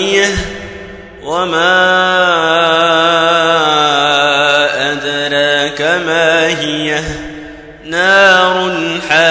هاوية وما أدراك ما هي نار حامية.